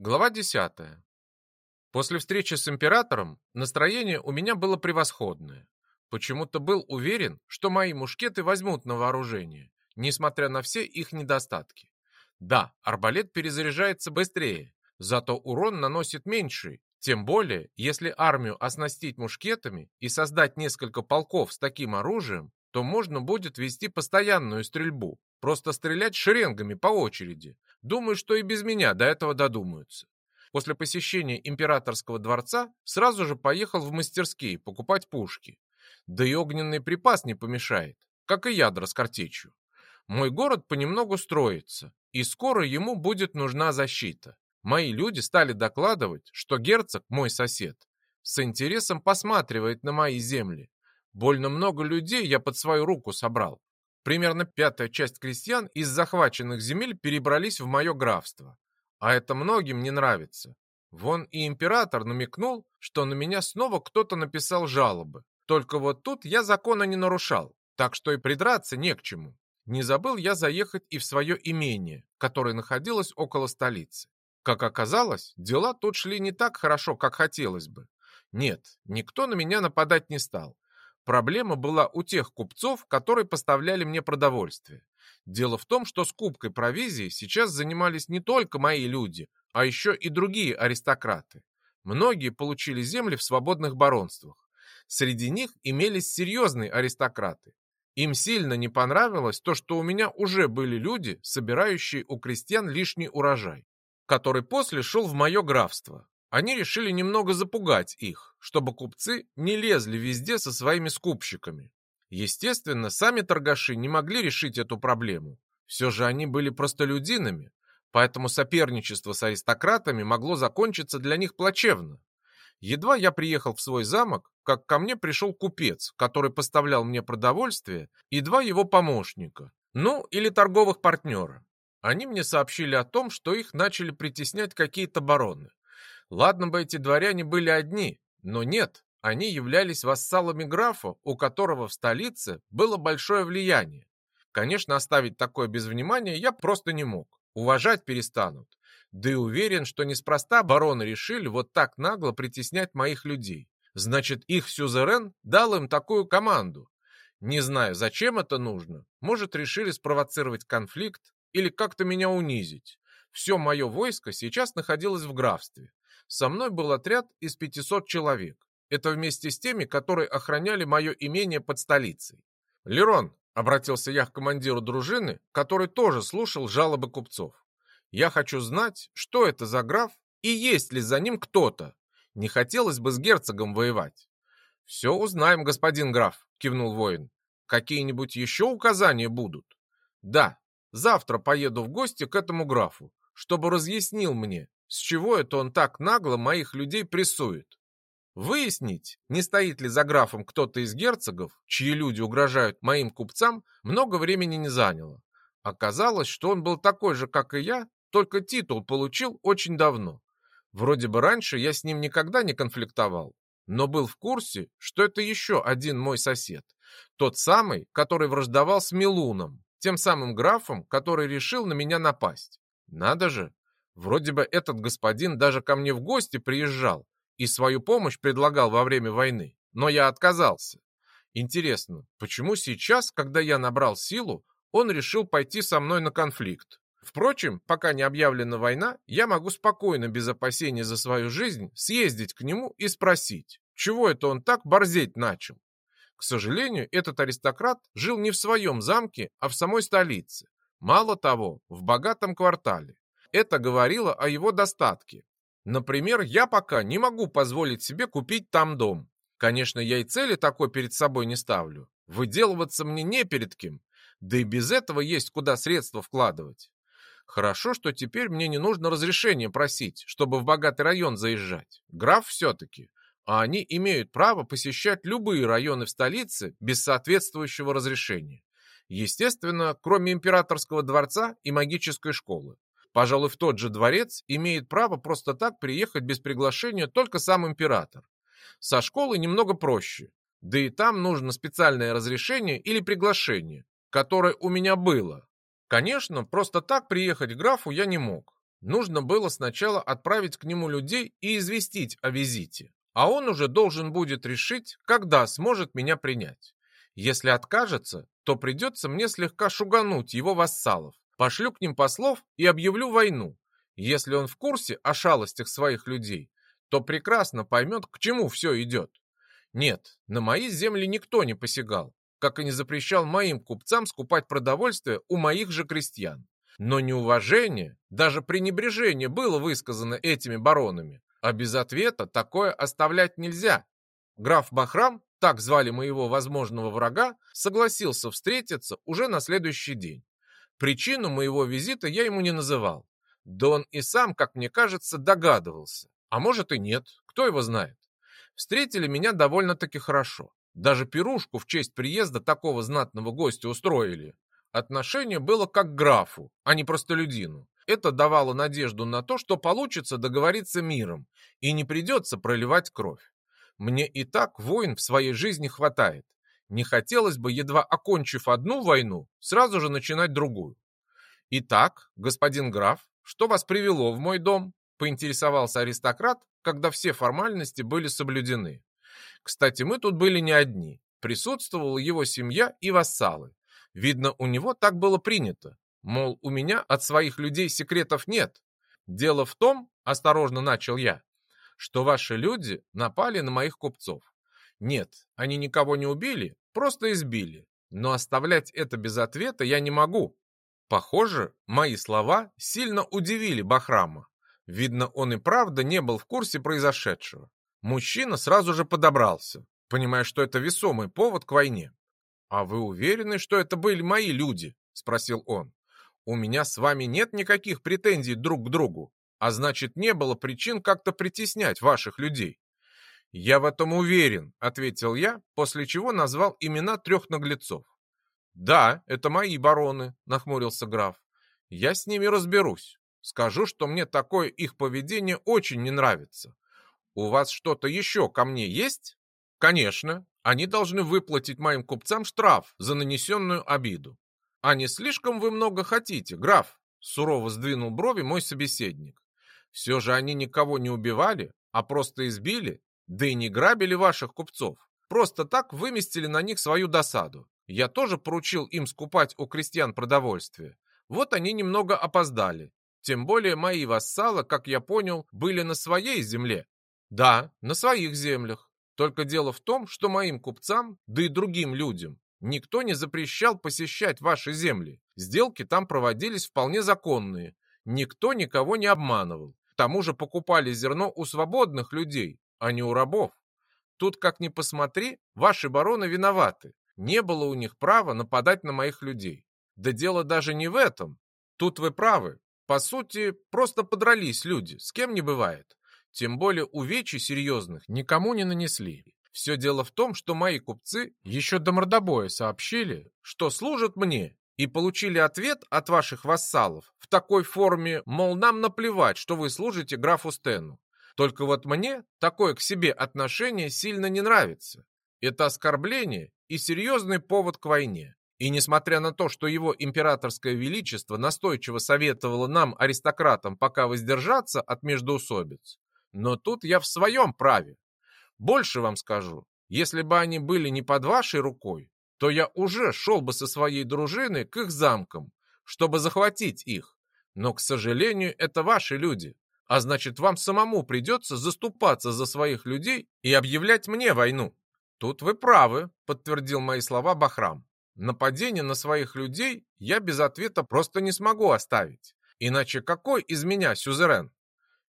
Глава 10. После встречи с императором настроение у меня было превосходное. Почему-то был уверен, что мои мушкеты возьмут на вооружение, несмотря на все их недостатки. Да, арбалет перезаряжается быстрее, зато урон наносит меньший, тем более, если армию оснастить мушкетами и создать несколько полков с таким оружием, то можно будет вести постоянную стрельбу, просто стрелять шеренгами по очереди. Думаю, что и без меня до этого додумаются. После посещения императорского дворца сразу же поехал в мастерские покупать пушки. Да и огненный припас не помешает, как и ядра с картечью. Мой город понемногу строится, и скоро ему будет нужна защита. Мои люди стали докладывать, что герцог, мой сосед, с интересом посматривает на мои земли, Больно много людей я под свою руку собрал. Примерно пятая часть крестьян из захваченных земель перебрались в мое графство. А это многим не нравится. Вон и император намекнул, что на меня снова кто-то написал жалобы. Только вот тут я закона не нарушал, так что и придраться не к чему. Не забыл я заехать и в свое имение, которое находилось около столицы. Как оказалось, дела тут шли не так хорошо, как хотелось бы. Нет, никто на меня нападать не стал. Проблема была у тех купцов, которые поставляли мне продовольствие. Дело в том, что скупкой провизии сейчас занимались не только мои люди, а еще и другие аристократы. Многие получили земли в свободных баронствах. Среди них имелись серьезные аристократы. Им сильно не понравилось то, что у меня уже были люди, собирающие у крестьян лишний урожай, который после шел в мое графство. Они решили немного запугать их, чтобы купцы не лезли везде со своими скупщиками. Естественно, сами торгаши не могли решить эту проблему. Все же они были простолюдинами, поэтому соперничество с аристократами могло закончиться для них плачевно. Едва я приехал в свой замок, как ко мне пришел купец, который поставлял мне продовольствие, и два его помощника, ну или торговых партнера. Они мне сообщили о том, что их начали притеснять какие-то бароны. Ладно бы эти дворяне были одни, но нет, они являлись вассалами графа, у которого в столице было большое влияние. Конечно, оставить такое без внимания я просто не мог. Уважать перестанут. Да и уверен, что неспроста бароны решили вот так нагло притеснять моих людей. Значит, их сюзерен дал им такую команду. Не знаю, зачем это нужно. Может, решили спровоцировать конфликт или как-то меня унизить. Все мое войско сейчас находилось в графстве. Со мной был отряд из 500 человек. Это вместе с теми, которые охраняли мое имение под столицей. «Лерон», — обратился я к командиру дружины, который тоже слушал жалобы купцов. «Я хочу знать, что это за граф и есть ли за ним кто-то. Не хотелось бы с герцогом воевать». «Все узнаем, господин граф», — кивнул воин. «Какие-нибудь еще указания будут?» «Да, завтра поеду в гости к этому графу, чтобы разъяснил мне, с чего это он так нагло моих людей прессует? Выяснить, не стоит ли за графом кто-то из герцогов, чьи люди угрожают моим купцам, много времени не заняло. Оказалось, что он был такой же, как и я, только титул получил очень давно. Вроде бы раньше я с ним никогда не конфликтовал, но был в курсе, что это еще один мой сосед. Тот самый, который враждовал с Милуном, тем самым графом, который решил на меня напасть. Надо же, Вроде бы этот господин даже ко мне в гости приезжал и свою помощь предлагал во время войны, но я отказался. Интересно, почему сейчас, когда я набрал силу, он решил пойти со мной на конфликт? Впрочем, пока не объявлена война, я могу спокойно, без опасений за свою жизнь, съездить к нему и спросить, чего это он так борзеть начал. К сожалению, этот аристократ жил не в своем замке, а в самой столице. Мало того, в богатом квартале. Это говорило о его достатке. Например, я пока не могу позволить себе купить там дом. Конечно, я и цели такой перед собой не ставлю. Выделываться мне не перед кем. Да и без этого есть куда средства вкладывать. Хорошо, что теперь мне не нужно разрешение просить, чтобы в богатый район заезжать. Граф все-таки. А они имеют право посещать любые районы в столице без соответствующего разрешения. Естественно, кроме императорского дворца и магической школы. Пожалуй, в тот же дворец имеет право просто так приехать без приглашения только сам император. Со школы немного проще, да и там нужно специальное разрешение или приглашение, которое у меня было. Конечно, просто так приехать к графу я не мог. Нужно было сначала отправить к нему людей и известить о визите, а он уже должен будет решить, когда сможет меня принять. Если откажется, то придется мне слегка шугануть его вассалов. Пошлю к ним послов и объявлю войну. Если он в курсе о шалостях своих людей, то прекрасно поймет, к чему все идет. Нет, на мои земли никто не посягал, как и не запрещал моим купцам скупать продовольствие у моих же крестьян. Но неуважение, даже пренебрежение было высказано этими баронами, а без ответа такое оставлять нельзя. Граф Бахрам так звали моего возможного врага, согласился встретиться уже на следующий день. Причину моего визита я ему не называл. Да он и сам, как мне кажется, догадывался. А может и нет, кто его знает. Встретили меня довольно-таки хорошо. Даже пирушку в честь приезда такого знатного гостя устроили. Отношение было как к графу, а не простолюдину. Это давало надежду на то, что получится договориться миром и не придется проливать кровь. Мне и так войн в своей жизни хватает. Не хотелось бы, едва окончив одну войну, сразу же начинать другую. Итак, господин граф, что вас привело в мой дом? Поинтересовался аристократ, когда все формальности были соблюдены. Кстати, мы тут были не одни. Присутствовала его семья и вассалы. Видно, у него так было принято. Мол, у меня от своих людей секретов нет. Дело в том, осторожно начал я, что ваши люди напали на моих купцов. Нет, они никого не убили, просто избили. Но оставлять это без ответа я не могу. Похоже, мои слова сильно удивили Бахрама. Видно, он и правда не был в курсе произошедшего. Мужчина сразу же подобрался, понимая, что это весомый повод к войне. «А вы уверены, что это были мои люди?» – спросил он. «У меня с вами нет никаких претензий друг к другу а значит, не было причин как-то притеснять ваших людей. «Я в этом уверен», — ответил я, после чего назвал имена трех наглецов. «Да, это мои бароны», — нахмурился граф. «Я с ними разберусь. Скажу, что мне такое их поведение очень не нравится. У вас что-то еще ко мне есть?» «Конечно. Они должны выплатить моим купцам штраф за нанесенную обиду. А не слишком вы много хотите, граф?» Сурово сдвинул брови мой собеседник. Все же они никого не убивали, а просто избили, да и не грабили ваших купцов. Просто так выместили на них свою досаду. Я тоже поручил им скупать у крестьян продовольствие. Вот они немного опоздали. Тем более мои вассалы, как я понял, были на своей земле. Да, на своих землях. Только дело в том, что моим купцам, да и другим людям, никто не запрещал посещать ваши земли. Сделки там проводились вполне законные. Никто никого не обманывал тому же покупали зерно у свободных людей, а не у рабов. Тут, как ни посмотри, ваши бароны виноваты. Не было у них права нападать на моих людей. Да дело даже не в этом. Тут вы правы. По сути, просто подрались люди, с кем не бывает. Тем более увечий серьезных никому не нанесли. Все дело в том, что мои купцы еще до мордобоя сообщили, что служат мне и получили ответ от ваших вассалов в такой форме, мол, нам наплевать, что вы служите графу Стену. Только вот мне такое к себе отношение сильно не нравится. Это оскорбление и серьезный повод к войне. И несмотря на то, что его императорское величество настойчиво советовало нам, аристократам, пока воздержаться от междоусобиц, но тут я в своем праве. Больше вам скажу, если бы они были не под вашей рукой, то я уже шел бы со своей дружиной к их замкам, чтобы захватить их. Но, к сожалению, это ваши люди, а значит, вам самому придется заступаться за своих людей и объявлять мне войну. Тут вы правы, подтвердил мои слова Бахрам. Нападение на своих людей я без ответа просто не смогу оставить. Иначе какой из меня сюзерен?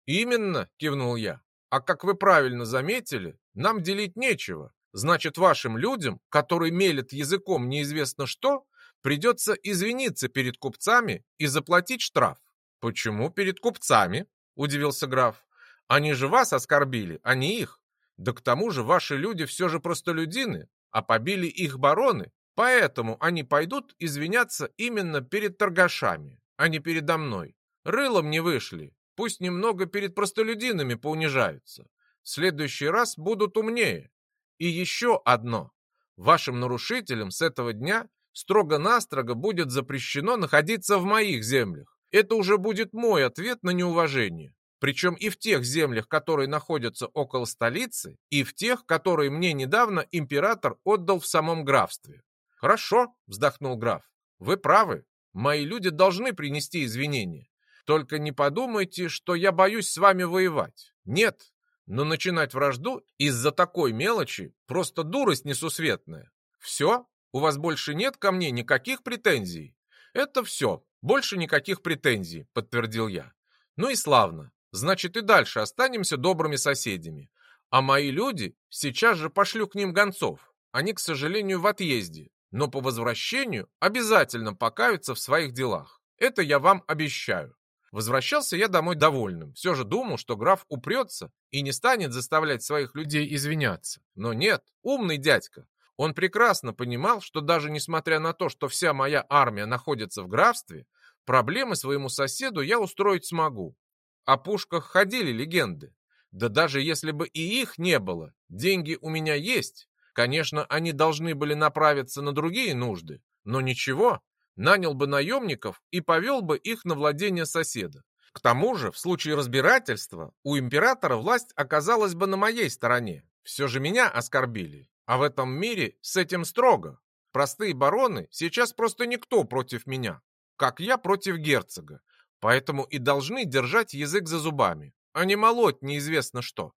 Именно, кивнул я. А как вы правильно заметили, нам делить нечего. Значит, вашим людям, которые мелят языком неизвестно что, придется извиниться перед купцами и заплатить штраф. Почему перед купцами? Удивился граф. Они же вас оскорбили, а не их. Да к тому же ваши люди все же простолюдины, а побили их бароны, поэтому они пойдут извиняться именно перед торгашами, а не передо мной. Рылом не вышли, пусть немного перед простолюдинами поунижаются. В следующий раз будут умнее. И еще одно. Вашим нарушителям с этого дня строго-настрого будет запрещено находиться в моих землях. Это уже будет мой ответ на неуважение. Причем и в тех землях, которые находятся около столицы, и в тех, которые мне недавно император отдал в самом графстве. Хорошо, вздохнул граф. Вы правы. Мои люди должны принести извинения. Только не подумайте, что я боюсь с вами воевать. Нет, но начинать вражду из-за такой мелочи просто дурость несусветная. Все? У вас больше нет ко мне никаких претензий? Это все. Больше никаких претензий, подтвердил я. Ну и славно. Значит, и дальше останемся добрыми соседями. А мои люди сейчас же пошлю к ним гонцов. Они, к сожалению, в отъезде, но по возвращению обязательно покаются в своих делах. Это я вам обещаю. Возвращался я домой довольным. Все же думал, что граф упрется и не станет заставлять своих людей извиняться. Но нет, умный дядька. Он прекрасно понимал, что даже несмотря на то, что вся моя армия находится в графстве, проблемы своему соседу я устроить смогу. О пушках ходили легенды. Да даже если бы и их не было, деньги у меня есть. Конечно, они должны были направиться на другие нужды, но ничего, нанял бы наемников и повел бы их на владение соседа. К тому же, в случае разбирательства, у императора власть оказалась бы на моей стороне. Все же меня оскорбили. А в этом мире с этим строго. Простые бароны сейчас просто никто против меня, как я против герцога. Поэтому и должны держать язык за зубами, а не молоть неизвестно что.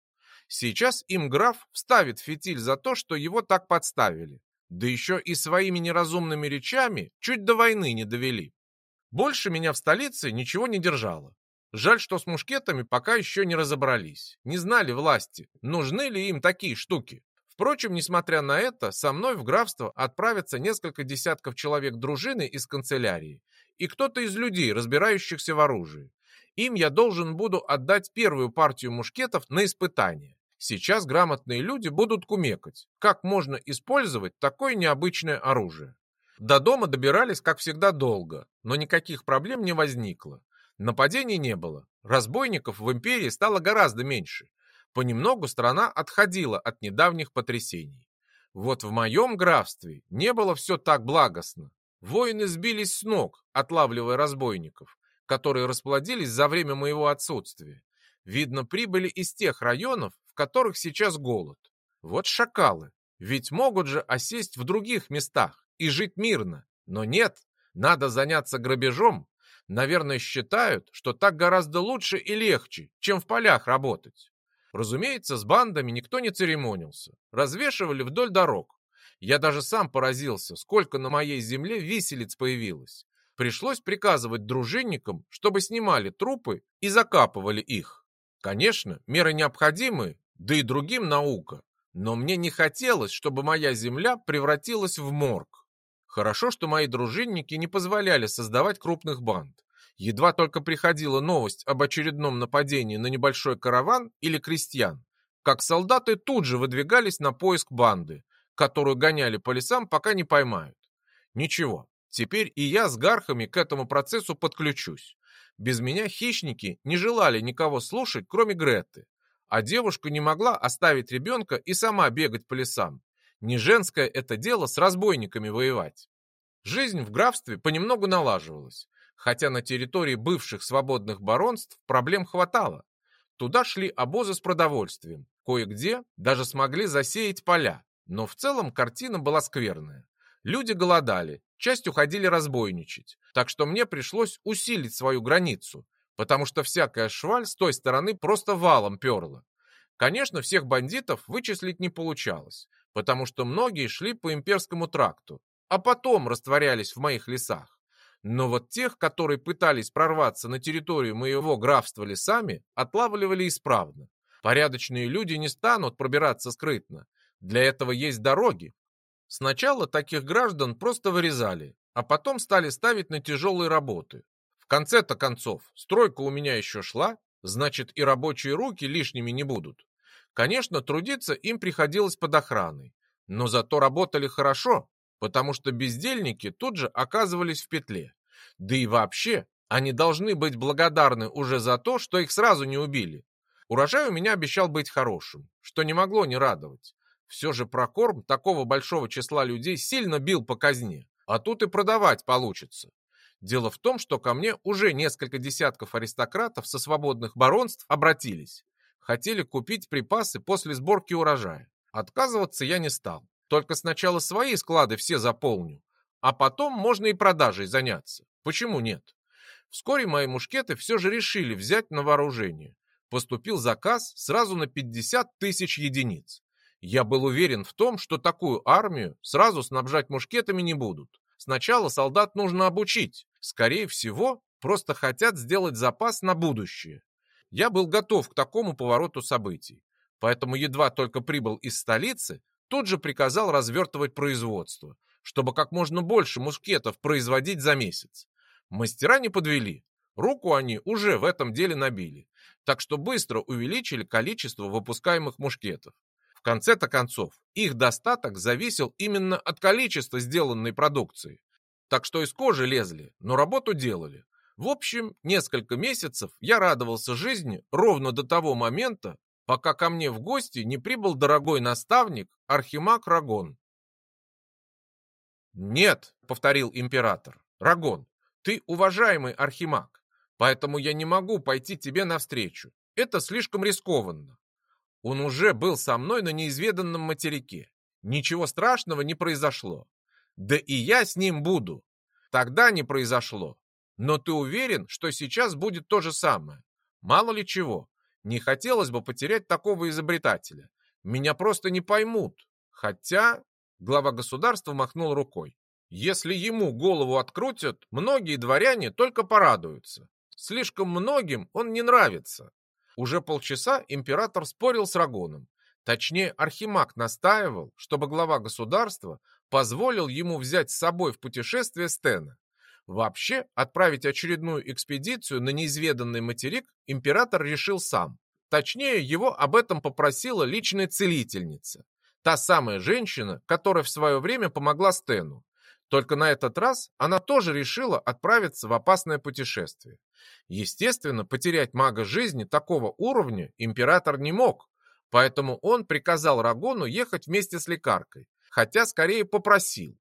Сейчас им граф вставит фитиль за то, что его так подставили. Да еще и своими неразумными речами чуть до войны не довели. Больше меня в столице ничего не держало. Жаль, что с мушкетами пока еще не разобрались. Не знали власти, нужны ли им такие штуки. Впрочем, несмотря на это, со мной в графство отправятся несколько десятков человек дружины из канцелярии и кто-то из людей, разбирающихся в оружии. Им я должен буду отдать первую партию мушкетов на испытание. Сейчас грамотные люди будут кумекать, как можно использовать такое необычное оружие. До дома добирались, как всегда, долго, но никаких проблем не возникло. Нападений не было, разбойников в империи стало гораздо меньше, Понемногу страна отходила от недавних потрясений. Вот в моем графстве не было все так благостно. Воины сбились с ног, отлавливая разбойников, которые расплодились за время моего отсутствия. Видно, прибыли из тех районов, в которых сейчас голод. Вот шакалы. Ведь могут же осесть в других местах и жить мирно. Но нет, надо заняться грабежом. Наверное, считают, что так гораздо лучше и легче, чем в полях работать. Разумеется, с бандами никто не церемонился. Развешивали вдоль дорог. Я даже сам поразился, сколько на моей земле виселиц появилось. Пришлось приказывать дружинникам, чтобы снимали трупы и закапывали их. Конечно, меры необходимы, да и другим наука. Но мне не хотелось, чтобы моя земля превратилась в морг. Хорошо, что мои дружинники не позволяли создавать крупных банд. Едва только приходила новость об очередном нападении на небольшой караван или крестьян, как солдаты тут же выдвигались на поиск банды, которую гоняли по лесам, пока не поймают. Ничего, теперь и я с гархами к этому процессу подключусь. Без меня хищники не желали никого слушать, кроме Греты. А девушка не могла оставить ребенка и сама бегать по лесам. Не женское это дело с разбойниками воевать. Жизнь в графстве понемногу налаживалась хотя на территории бывших свободных баронств проблем хватало. Туда шли обозы с продовольствием, кое-где даже смогли засеять поля, но в целом картина была скверная. Люди голодали, часть уходили разбойничать, так что мне пришлось усилить свою границу, потому что всякая шваль с той стороны просто валом перла. Конечно, всех бандитов вычислить не получалось, потому что многие шли по имперскому тракту, а потом растворялись в моих лесах. Но вот тех, которые пытались прорваться на территорию моего графства лесами, отлавливали исправно. Порядочные люди не станут пробираться скрытно. Для этого есть дороги. Сначала таких граждан просто вырезали, а потом стали ставить на тяжелые работы. В конце-то концов, стройка у меня еще шла, значит и рабочие руки лишними не будут. Конечно, трудиться им приходилось под охраной, но зато работали хорошо, потому что бездельники тут же оказывались в петле. Да и вообще, они должны быть благодарны уже за то, что их сразу не убили. Урожай у меня обещал быть хорошим, что не могло не радовать. Все же прокорм такого большого числа людей сильно бил по казне, а тут и продавать получится. Дело в том, что ко мне уже несколько десятков аристократов со свободных баронств обратились. Хотели купить припасы после сборки урожая. Отказываться я не стал. Только сначала свои склады все заполню, а потом можно и продажей заняться. Почему нет? Вскоре мои мушкеты все же решили взять на вооружение. Поступил заказ сразу на 50 тысяч единиц. Я был уверен в том, что такую армию сразу снабжать мушкетами не будут. Сначала солдат нужно обучить. Скорее всего, просто хотят сделать запас на будущее. Я был готов к такому повороту событий. Поэтому едва только прибыл из столицы, тут же приказал развертывать производство, чтобы как можно больше мушкетов производить за месяц. Мастера не подвели. Руку они уже в этом деле набили. Так что быстро увеличили количество выпускаемых мушкетов. Конце-то концов, их достаток зависел именно от количества сделанной продукции. Так что из кожи лезли, но работу делали. В общем, несколько месяцев я радовался жизни ровно до того момента, пока ко мне в гости не прибыл дорогой наставник Архимаг Рагон. «Нет», — повторил император, — «Рагон, ты уважаемый Архимаг, поэтому я не могу пойти тебе навстречу. Это слишком рискованно. Он уже был со мной на неизведанном материке. Ничего страшного не произошло. Да и я с ним буду. Тогда не произошло. Но ты уверен, что сейчас будет то же самое? Мало ли чего. Не хотелось бы потерять такого изобретателя. Меня просто не поймут. Хотя...» Глава государства махнул рукой. «Если ему голову открутят, многие дворяне только порадуются. Слишком многим он не нравится. Уже полчаса император спорил с Рагоном. Точнее, Архимаг настаивал, чтобы глава государства позволил ему взять с собой в путешествие Стена. Вообще, отправить очередную экспедицию на неизведанный материк император решил сам. Точнее, его об этом попросила личная целительница. Та самая женщина, которая в свое время помогла Стену. Только на этот раз она тоже решила отправиться в опасное путешествие. Естественно, потерять мага жизни такого уровня император не мог, поэтому он приказал Рагону ехать вместе с лекаркой, хотя скорее попросил.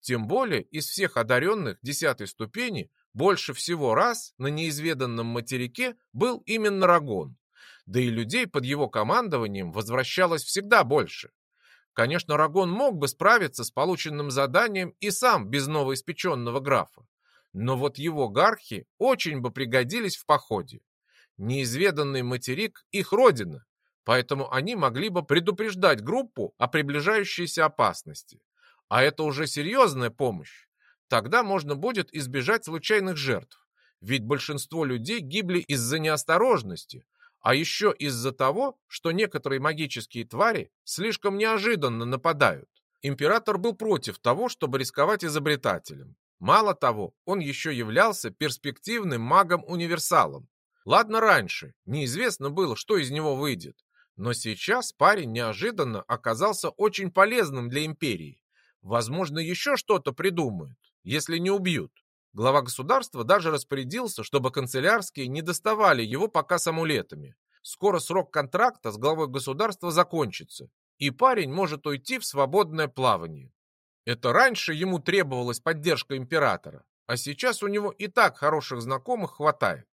Тем более из всех одаренных десятой ступени больше всего раз на неизведанном материке был именно Рагон, да и людей под его командованием возвращалось всегда больше. Конечно, Рагон мог бы справиться с полученным заданием и сам без новоиспеченного графа. Но вот его гархи очень бы пригодились в походе. Неизведанный материк – их родина, поэтому они могли бы предупреждать группу о приближающейся опасности. А это уже серьезная помощь. Тогда можно будет избежать случайных жертв. Ведь большинство людей гибли из-за неосторожности, а еще из-за того, что некоторые магические твари слишком неожиданно нападают. Император был против того, чтобы рисковать изобретателем. Мало того, он еще являлся перспективным магом-универсалом. Ладно раньше, неизвестно было, что из него выйдет. Но сейчас парень неожиданно оказался очень полезным для империи. Возможно, еще что-то придумают, если не убьют. Глава государства даже распорядился, чтобы канцелярские не доставали его пока с амулетами. Скоро срок контракта с главой государства закончится, и парень может уйти в свободное плавание. Это раньше ему требовалась поддержка императора, а сейчас у него и так хороших знакомых хватает.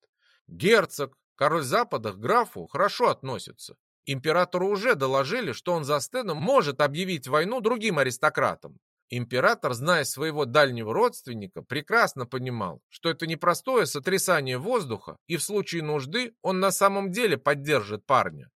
Герцог, король Запада к графу хорошо относится. Императору уже доложили, что он за Стеном может объявить войну другим аристократам, Император, зная своего дальнего родственника, прекрасно понимал, что это непростое сотрясание воздуха, и в случае нужды он на самом деле поддержит парня.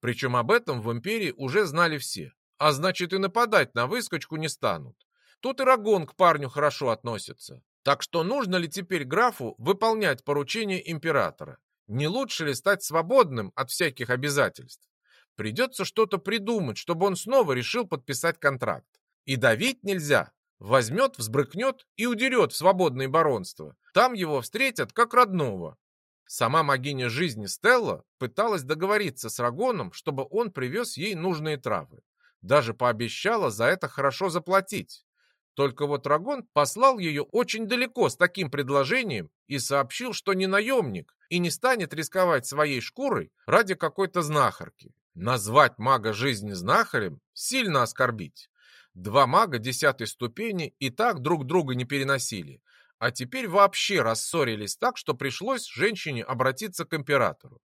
Причем об этом в империи уже знали все, а значит и нападать на выскочку не станут. Тут и Рагон к парню хорошо относится. Так что нужно ли теперь графу выполнять поручения императора? Не лучше ли стать свободным от всяких обязательств? Придется что-то придумать, чтобы он снова решил подписать контракт. И давить нельзя. Возьмет, взбрыкнет и удерет в свободное баронство. Там его встретят как родного. Сама могиня жизни Стелла пыталась договориться с Рагоном, чтобы он привез ей нужные травы. Даже пообещала за это хорошо заплатить. Только вот Рагон послал ее очень далеко с таким предложением и сообщил, что не наемник и не станет рисковать своей шкурой ради какой-то знахарки. Назвать мага жизни знахарем – сильно оскорбить. Два мага десятой ступени и так друг друга не переносили, а теперь вообще рассорились так, что пришлось женщине обратиться к императору.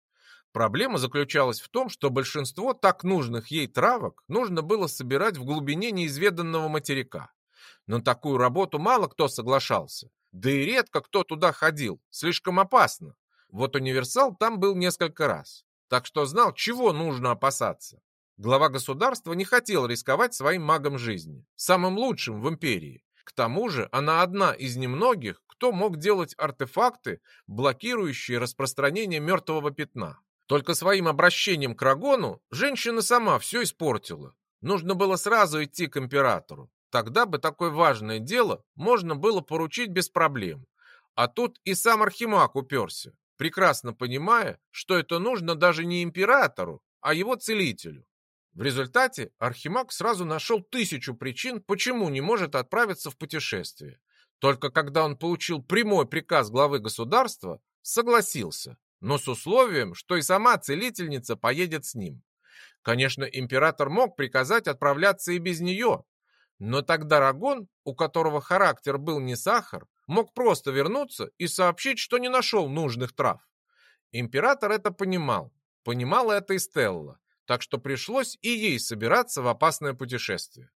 Проблема заключалась в том, что большинство так нужных ей травок нужно было собирать в глубине неизведанного материка. На такую работу мало кто соглашался, да и редко кто туда ходил, слишком опасно. Вот универсал там был несколько раз, так что знал, чего нужно опасаться. Глава государства не хотел рисковать своим магом жизни, самым лучшим в империи. К тому же она одна из немногих, кто мог делать артефакты, блокирующие распространение мертвого пятна. Только своим обращением к Рагону женщина сама все испортила. Нужно было сразу идти к императору. Тогда бы такое важное дело можно было поручить без проблем. А тут и сам Архимаг уперся, прекрасно понимая, что это нужно даже не императору, а его целителю. В результате Архимаг сразу нашел тысячу причин, почему не может отправиться в путешествие. Только когда он получил прямой приказ главы государства, согласился, но с условием, что и сама целительница поедет с ним. Конечно, император мог приказать отправляться и без нее, но тогда Рагон, у которого характер был не сахар, мог просто вернуться и сообщить, что не нашел нужных трав. Император это понимал, понимала это и Стелла, так что пришлось и ей собираться в опасное путешествие.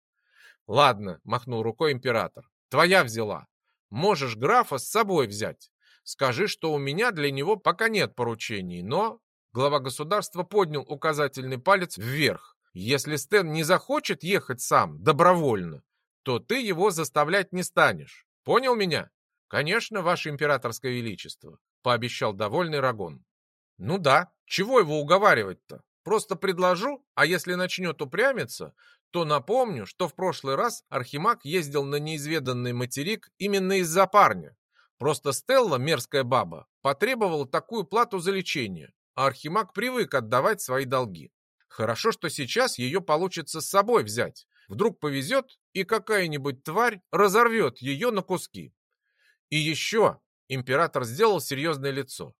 «Ладно», — махнул рукой император, — «твоя взяла. Можешь графа с собой взять. Скажи, что у меня для него пока нет поручений, но...» Глава государства поднял указательный палец вверх. «Если Стэн не захочет ехать сам, добровольно, то ты его заставлять не станешь. Понял меня?» «Конечно, ваше императорское величество», — пообещал довольный Рагон. «Ну да, чего его уговаривать-то? Просто предложу, а если начнет упрямиться, то напомню, что в прошлый раз Архимаг ездил на неизведанный материк именно из-за парня. Просто Стелла, мерзкая баба, потребовала такую плату за лечение, а Архимаг привык отдавать свои долги. Хорошо, что сейчас ее получится с собой взять. Вдруг повезет, и какая-нибудь тварь разорвет ее на куски. И еще император сделал серьезное лицо.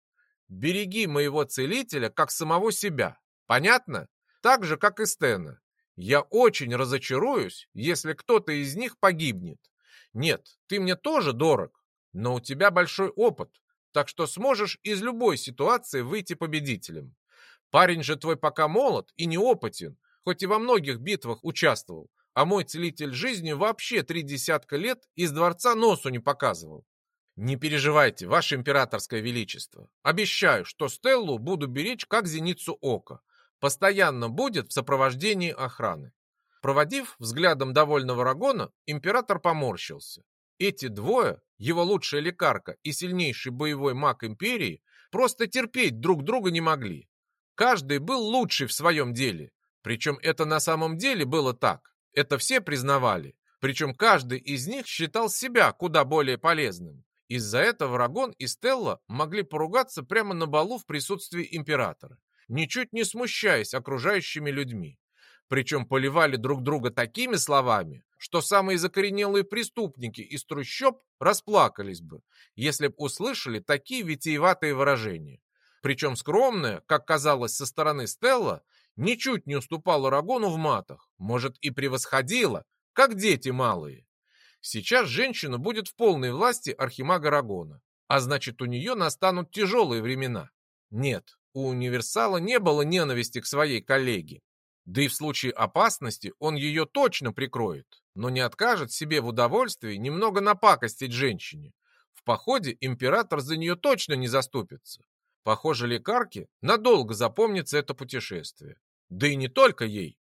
Береги моего целителя, как самого себя. Понятно? Так же, как и Стена. Я очень разочаруюсь, если кто-то из них погибнет. Нет, ты мне тоже дорог, но у тебя большой опыт, так что сможешь из любой ситуации выйти победителем. Парень же твой пока молод и неопытен, хоть и во многих битвах участвовал, а мой целитель жизни вообще три десятка лет из дворца носу не показывал. Не переживайте, ваше императорское величество. Обещаю, что Стеллу буду беречь как зеницу ока, постоянно будет в сопровождении охраны. Проводив взглядом довольного Рагона, император поморщился. Эти двое, его лучшая лекарка и сильнейший боевой маг империи, просто терпеть друг друга не могли. Каждый был лучший в своем деле. Причем это на самом деле было так. Это все признавали. Причем каждый из них считал себя куда более полезным. Из-за этого Рагон и Стелла могли поругаться прямо на балу в присутствии императора ничуть не смущаясь окружающими людьми. Причем поливали друг друга такими словами, что самые закоренелые преступники из трущоб расплакались бы, если б услышали такие витиеватые выражения. Причем скромная, как казалось со стороны Стелла, ничуть не уступала Рагону в матах, может и превосходила, как дети малые. Сейчас женщина будет в полной власти архимага Рагона, а значит у нее настанут тяжелые времена. Нет, у универсала не было ненависти к своей коллеге. Да и в случае опасности он ее точно прикроет, но не откажет себе в удовольствии немного напакостить женщине. В походе император за нее точно не заступится. Похоже, лекарке надолго запомнится это путешествие. Да и не только ей.